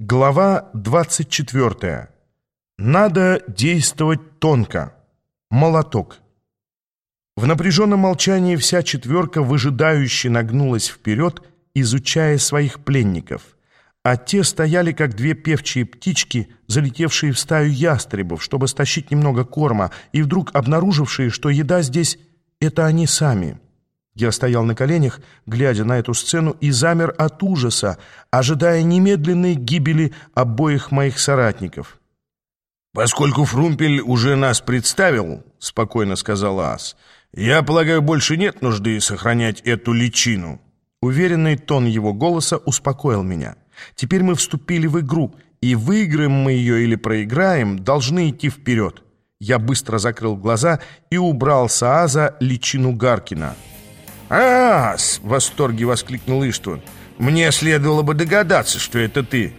Глава 24. Надо действовать тонко. Молоток. В напряженном молчании вся четверка выжидающе нагнулась вперед, изучая своих пленников. А те стояли, как две певчие птички, залетевшие в стаю ястребов, чтобы стащить немного корма, и вдруг обнаружившие, что еда здесь — это они сами. Я стоял на коленях, глядя на эту сцену, и замер от ужаса, ожидая немедленной гибели обоих моих соратников. «Поскольку Фрумпель уже нас представил, — спокойно сказал Ас, — я полагаю, больше нет нужды сохранять эту личину». Уверенный тон его голоса успокоил меня. Теперь мы вступили в игру, и выиграем мы ее или проиграем, должны идти вперед. Я быстро закрыл глаза и убрал с Ааза личину Гаркина — а, в восторге воскликнул Иштван. «Мне следовало бы догадаться, что это ты».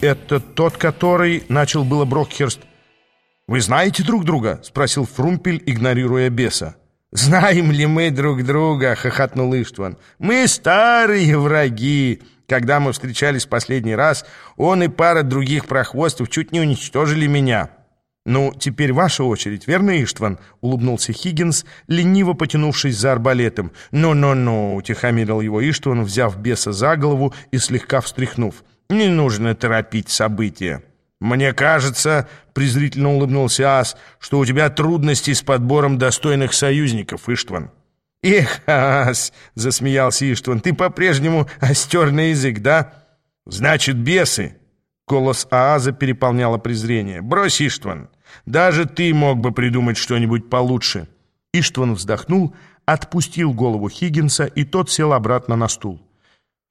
«Это тот, который...» — начал было Брокхерст. «Вы знаете друг друга?» — спросил Фрумпель, игнорируя беса. «Знаем ли мы друг друга?» — хохотнул Иштван. «Мы старые враги. Когда мы встречались последний раз, он и пара других прохвостов чуть не уничтожили меня». «Ну, теперь ваша очередь, верно, Иштван?» — улыбнулся Хиггинс, лениво потянувшись за арбалетом. «Ну-ну-ну!» — утихомирил его Иштван, взяв беса за голову и слегка встряхнув. «Не нужно торопить события». «Мне кажется, — презрительно улыбнулся Ас, — что у тебя трудности с подбором достойных союзников, Иштван». «Эх, Ас!» — засмеялся Иштван. «Ты по-прежнему остер на язык, да?» «Значит, бесы!» Голос Ааза переполняло презрение. «Брось, Иштван! Даже ты мог бы придумать что-нибудь получше!» Иштван вздохнул, отпустил голову Хиггинса, и тот сел обратно на стул.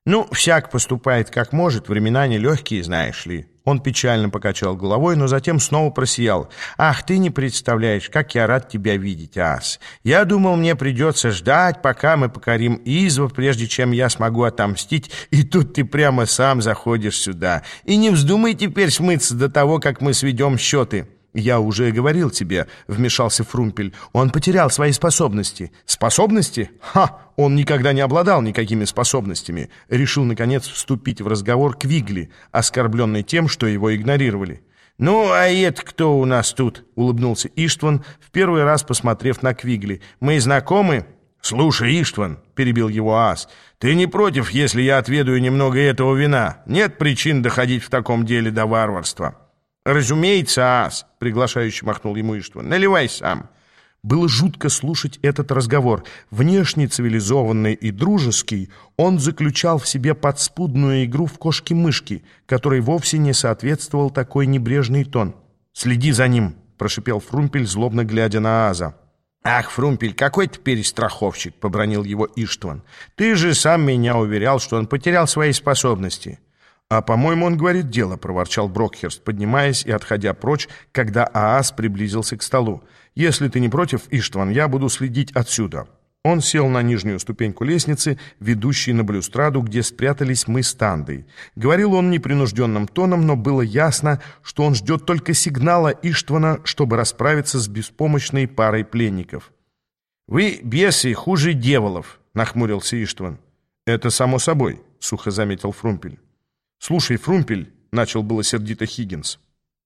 «Ну, всяк поступает как может, времена нелегкие, знаешь ли». Он печально покачал головой, но затем снова просиял. «Ах, ты не представляешь, как я рад тебя видеть, Ас! Я думал, мне придется ждать, пока мы покорим Изва, прежде чем я смогу отомстить, и тут ты прямо сам заходишь сюда. И не вздумай теперь смыться до того, как мы сведем счеты». «Я уже говорил тебе», — вмешался Фрумпель, — «он потерял свои способности». «Способности? Ха! Он никогда не обладал никакими способностями». Решил, наконец, вступить в разговор Квигли, оскорбленный тем, что его игнорировали. «Ну, а это кто у нас тут?» — улыбнулся Иштван, в первый раз посмотрев на Квигли. «Мы знакомы?» «Слушай, Иштван», — перебил его Ас, — «ты не против, если я отведаю немного этого вина? Нет причин доходить в таком деле до варварства». «Разумеется, ас!» — приглашающе махнул ему Иштван. «Наливай сам!» Было жутко слушать этот разговор. Внешне цивилизованный и дружеский, он заключал в себе подспудную игру в кошки-мышки, которой вовсе не соответствовал такой небрежный тон. «Следи за ним!» — прошипел Фрумпель, злобно глядя на Аза. «Ах, Фрумпель, какой ты перестраховщик!» — побронил его Иштван. «Ты же сам меня уверял, что он потерял свои способности». «А, по-моему, он говорит дело», — проворчал Брокхерст, поднимаясь и отходя прочь, когда Аас приблизился к столу. «Если ты не против, Иштван, я буду следить отсюда». Он сел на нижнюю ступеньку лестницы, ведущей на балюстраду, где спрятались мы с Тандой. Говорил он непринужденным тоном, но было ясно, что он ждет только сигнала Иштвана, чтобы расправиться с беспомощной парой пленников. «Вы, бесы, хуже дьяволов», — нахмурился Иштван. «Это само собой», — сухо заметил Фрумпель. «Слушай, Фрумпель», — начал было сердито Хиггинс.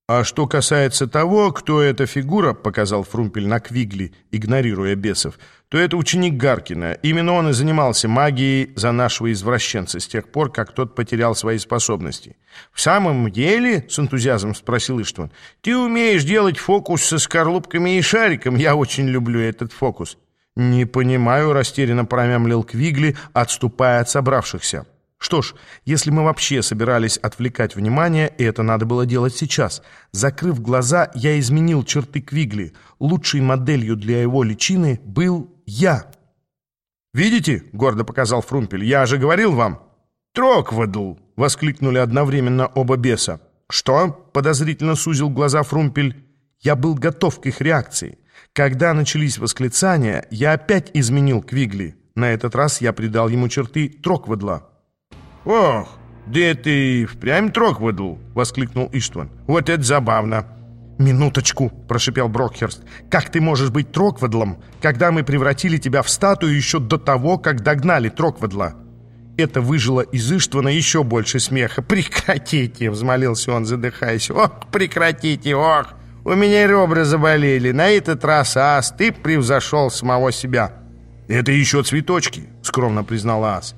«А что касается того, кто эта фигура», — показал Фрумпель на Квигли, игнорируя бесов, «то это ученик Гаркина. Именно он и занимался магией за нашего извращенца с тех пор, как тот потерял свои способности». «В самом деле?» — с энтузиазмом спросил Иштван. «Ты умеешь делать фокус со скорлупками и шариком. Я очень люблю этот фокус». «Не понимаю», — растерянно промямлил Квигли, отступая от собравшихся. Что ж, если мы вообще собирались отвлекать внимание, это надо было делать сейчас. Закрыв глаза, я изменил черты Квигли. Лучшей моделью для его личины был я. «Видите?» — гордо показал Фрумпель. «Я же говорил вам!» «Троквадл!» — воскликнули одновременно оба беса. «Что?» — подозрительно сузил глаза Фрумпель. Я был готов к их реакции. Когда начались восклицания, я опять изменил Квигли. На этот раз я придал ему черты Троквадла. «Ох, да ты впрямь трог выдул!» — воскликнул Иштван. «Вот это забавно!» «Минуточку!» — прошипел Брокхерст. «Как ты можешь быть Троквадлом, когда мы превратили тебя в статую еще до того, как догнали Троквадла?» Это выжило из Иштвана еще больше смеха. «Прекратите!» — взмолился он, задыхаясь. «Ох, прекратите! Ох! У меня ребра заболели. На этот раз, Ас, ты превзошел самого себя!» «Это еще цветочки», — скромно признал Ас.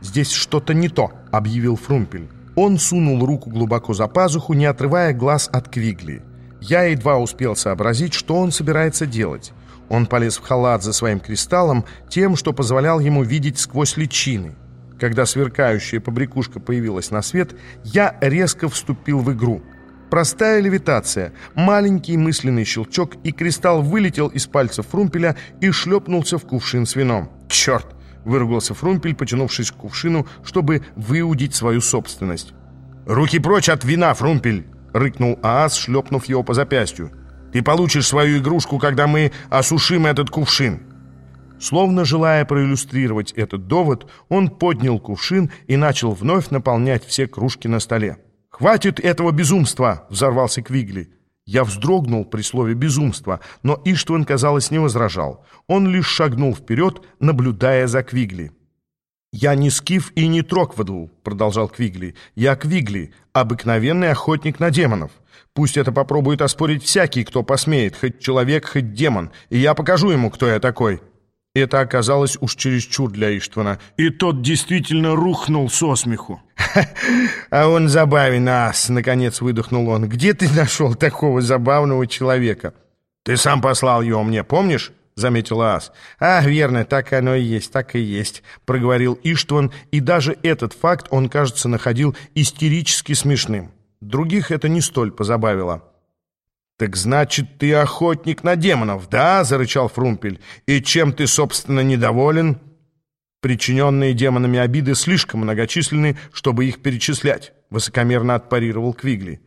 «Здесь что-то не то», — объявил Фрумпель. Он сунул руку глубоко за пазуху, не отрывая глаз от Квигли. Я едва успел сообразить, что он собирается делать. Он полез в халат за своим кристаллом, тем, что позволял ему видеть сквозь личины. Когда сверкающая побрякушка появилась на свет, я резко вступил в игру. Простая левитация, маленький мысленный щелчок, и кристалл вылетел из пальцев Фрумпеля и шлепнулся в кувшин с вином. «Черт!» — выругался Фрумпель, потянувшись к кувшину, чтобы выудить свою собственность. «Руки прочь от вина, Фрумпель!» — рыкнул Аас, шлепнув его по запястью. «Ты получишь свою игрушку, когда мы осушим этот кувшин!» Словно желая проиллюстрировать этот довод, он поднял кувшин и начал вновь наполнять все кружки на столе. «Хватит этого безумства!» — взорвался Квигли. Я вздрогнул при слове «безумство», но Иштван, казалось, не возражал. Он лишь шагнул вперед, наблюдая за Квигли. «Я не Скиф и не Троквадл», — продолжал Квигли. «Я Квигли, обыкновенный охотник на демонов. Пусть это попробует оспорить всякий, кто посмеет, хоть человек, хоть демон, и я покажу ему, кто я такой». Это оказалось уж чересчур для Иштвана, и тот действительно рухнул со смеху. «А он забавен, ас!» — наконец выдохнул он. «Где ты нашел такого забавного человека?» «Ты сам послал его мне, помнишь?» — заметил ас. «А, верно, так оно и есть, так и есть», — проговорил Иштван, и даже этот факт он, кажется, находил истерически смешным. Других это не столь позабавило. «Так значит, ты охотник на демонов, да?» — зарычал Фрумпель. «И чем ты, собственно, недоволен?» «Причиненные демонами обиды слишком многочисленны, чтобы их перечислять», — высокомерно отпарировал Квигли.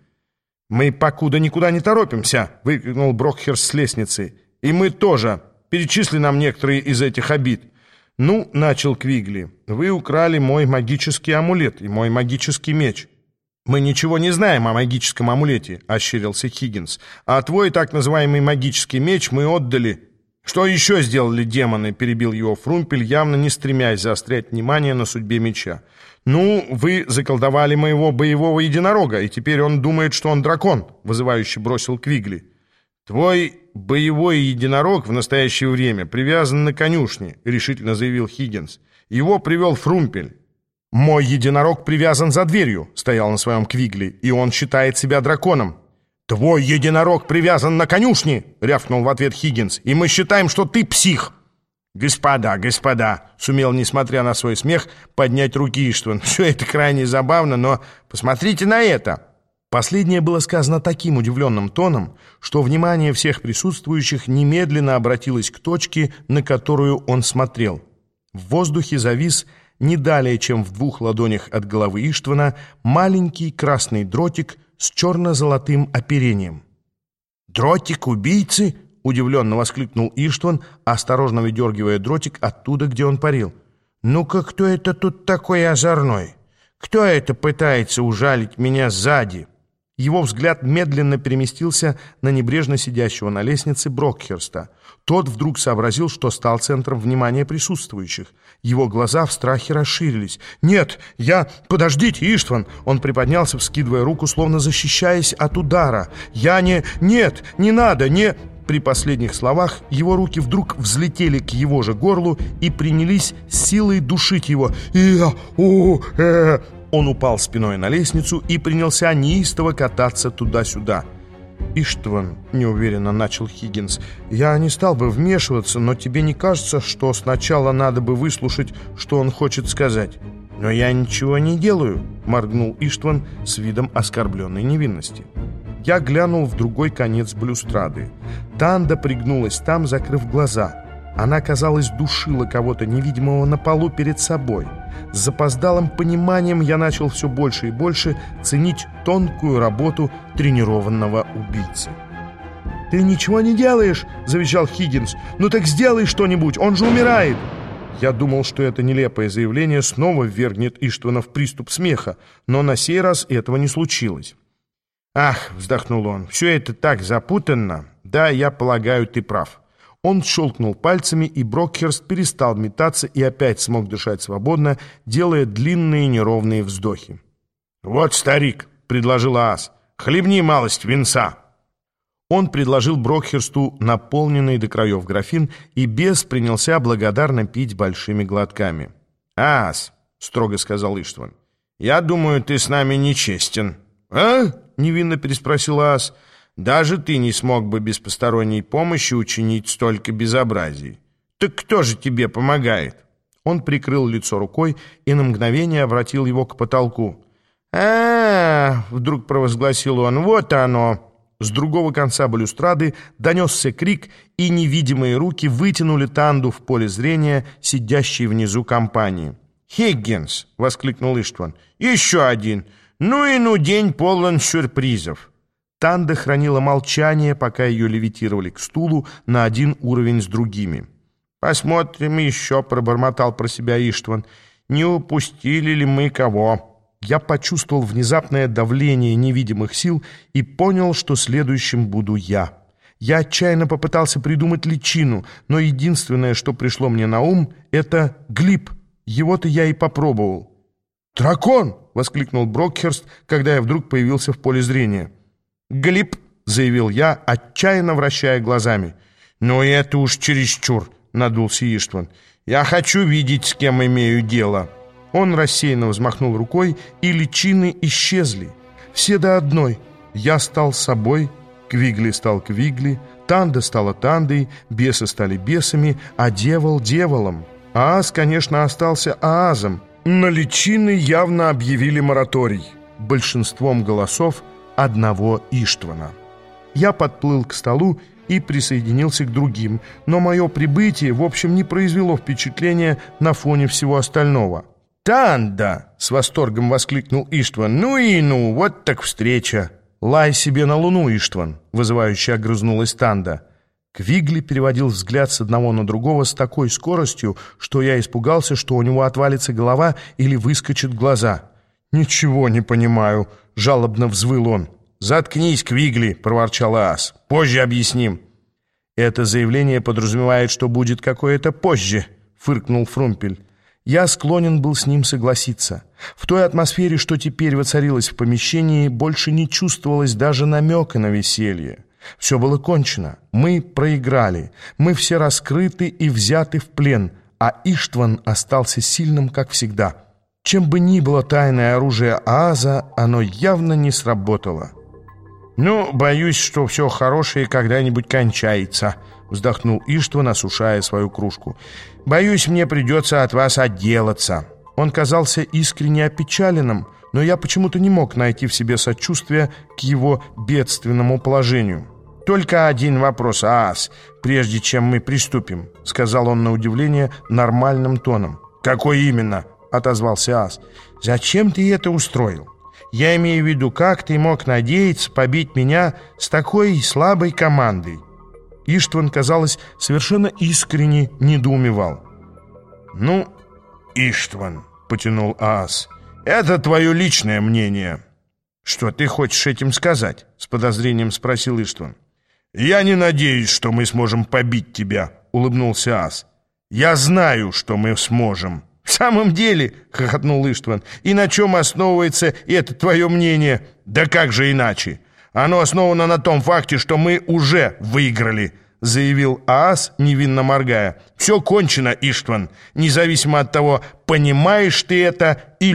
«Мы покуда никуда не торопимся», — выкрикнул Брокхерс с лестницы. «И мы тоже. Перечисли нам некоторые из этих обид». «Ну, — начал Квигли, — вы украли мой магический амулет и мой магический меч». «Мы ничего не знаем о магическом амулете», — ощерился Хиггинс. «А твой так называемый магический меч мы отдали...» «Что еще сделали демоны?» — перебил его Фрумпель, явно не стремясь заострять внимание на судьбе меча. «Ну, вы заколдовали моего боевого единорога, и теперь он думает, что он дракон», — вызывающе бросил Квигли. «Твой боевой единорог в настоящее время привязан на конюшне», — решительно заявил Хиггинс. «Его привел Фрумпель». «Мой единорог привязан за дверью», — стоял на своем Квигли, «и он считает себя драконом». «Твой единорог привязан на конюшне!» — рявкнул в ответ Хиггинс. «И мы считаем, что ты псих!» «Господа, господа!» — сумел, несмотря на свой смех, поднять руки Иштван. «Все это крайне забавно, но посмотрите на это!» Последнее было сказано таким удивленным тоном, что внимание всех присутствующих немедленно обратилось к точке, на которую он смотрел. В воздухе завис не далее, чем в двух ладонях от головы Иштвана, маленький красный дротик с черно-золотым оперением. «Дротик убийцы?» — удивленно воскликнул Иштван, осторожно выдергивая дротик оттуда, где он парил. «Ну-ка, кто это тут такой озорной? Кто это пытается ужалить меня сзади?» Его взгляд медленно переместился на небрежно сидящего на лестнице Брокхерста. Тот вдруг сообразил, что стал центром внимания присутствующих. Его глаза в страхе расширились. «Нет, я... Подождите, Иштван!» Он приподнялся, вскидывая руку, словно защищаясь от удара. «Я не... Нет, не надо, не...» При последних словах его руки вдруг взлетели к его же горлу и принялись силой душить его. «Я... О... Э...» Он упал спиной на лестницу и принялся неистово кататься туда-сюда. «Иштван», — неуверенно начал Хиггинс, — «я не стал бы вмешиваться, но тебе не кажется, что сначала надо бы выслушать, что он хочет сказать?» «Но я ничего не делаю», — моргнул Иштван с видом оскорбленной невинности. Я глянул в другой конец блюстрады. Танда пригнулась там, закрыв глаза — она, казалось, душила кого-то невидимого на полу перед собой. С запоздалым пониманием я начал все больше и больше ценить тонкую работу тренированного убийцы. «Ты ничего не делаешь!» — завещал Хиггинс. «Ну так сделай что-нибудь, он же умирает!» Я думал, что это нелепое заявление снова ввергнет Иштвана в приступ смеха, но на сей раз этого не случилось. «Ах!» — вздохнул он. «Все это так запутанно. Да, я полагаю, ты прав. Он щелкнул пальцами, и Брокхерст перестал метаться и опять смог дышать свободно, делая длинные неровные вздохи. «Вот, старик», — предложил Аас, — «хлебни малость винца». Он предложил Брокхерсту наполненный до краев графин, и бес принялся благодарно пить большими глотками. «Аас», — строго сказал Иштван, — «я думаю, ты с нами нечестен». «А?» — невинно переспросил Аас. Даже ты не смог бы без посторонней помощи учинить столько безобразий. Так кто же тебе помогает?» Он прикрыл лицо рукой и на мгновение обратил его к потолку. а, -а, -а вдруг провозгласил он, — «вот оно!» С другого конца балюстрады донесся крик, и невидимые руки вытянули Танду в поле зрения, сидящей внизу компании. «Хиггинс!» — воскликнул Иштван. «Еще один! Ну и ну день полон сюрпризов!» Танда хранила молчание, пока ее левитировали к стулу на один уровень с другими. «Посмотрим еще», — пробормотал про себя Иштван. «Не упустили ли мы кого?» Я почувствовал внезапное давление невидимых сил и понял, что следующим буду я. Я отчаянно попытался придумать личину, но единственное, что пришло мне на ум, это глиб. Его-то я и попробовал. «Дракон!» — воскликнул Брокхерст, когда я вдруг появился в поле зрения. «Глиб», — заявил я, отчаянно вращая глазами. «Ну, это уж чересчур», — надулся Иштван. «Я хочу видеть, с кем имею дело». Он рассеянно взмахнул рукой, и личины исчезли. Все до одной. Я стал собой, Квигли стал Квигли, Танда стала Тандой, бесы стали бесами, а дьявол — дьяволом. Ааз, конечно, остался Аазом. На личины явно объявили мораторий. Большинством голосов — одного Иштвана. Я подплыл к столу и присоединился к другим, но мое прибытие, в общем, не произвело впечатления на фоне всего остального. «Танда!» — с восторгом воскликнул Иштван. «Ну и ну, вот так встреча!» «Лай себе на луну, Иштван!» — вызывающе огрызнулась Танда. Квигли переводил взгляд с одного на другого с такой скоростью, что я испугался, что у него отвалится голова или выскочит глаза. «Ничего не понимаю», — жалобно взвыл он. «Заткнись, Квигли», — проворчал Ас. «Позже объясним». «Это заявление подразумевает, что будет какое-то позже», — фыркнул Фрумпель. Я склонен был с ним согласиться. В той атмосфере, что теперь воцарилась в помещении, больше не чувствовалось даже намека на веселье. Все было кончено. Мы проиграли. Мы все раскрыты и взяты в плен, а Иштван остался сильным, как всегда. Чем бы ни было тайное оружие Ааза, оно явно не сработало. «Ну, боюсь, что все хорошее когда-нибудь кончается», — вздохнул Иштван, осушая свою кружку. «Боюсь, мне придется от вас отделаться». Он казался искренне опечаленным, но я почему-то не мог найти в себе сочувствия к его бедственному положению. «Только один вопрос, Аас, прежде чем мы приступим», — сказал он на удивление нормальным тоном. «Какой именно?» Отозвался Ас. «Зачем ты это устроил? Я имею в виду, как ты мог надеяться побить меня с такой слабой командой?» Иштван, казалось, совершенно искренне недоумевал. «Ну, Иштван», — потянул Аас, — «это твое личное мнение». «Что ты хочешь этим сказать?» — с подозрением спросил Иштван. «Я не надеюсь, что мы сможем побить тебя», — улыбнулся Ас. «Я знаю, что мы сможем». «В самом деле», — хохотнул Иштван, — «и на чем основывается это твое мнение?» «Да как же иначе? Оно основано на том факте, что мы уже выиграли», — заявил Аас, невинно моргая. «Все кончено, Иштван, независимо от того, понимаешь ты это или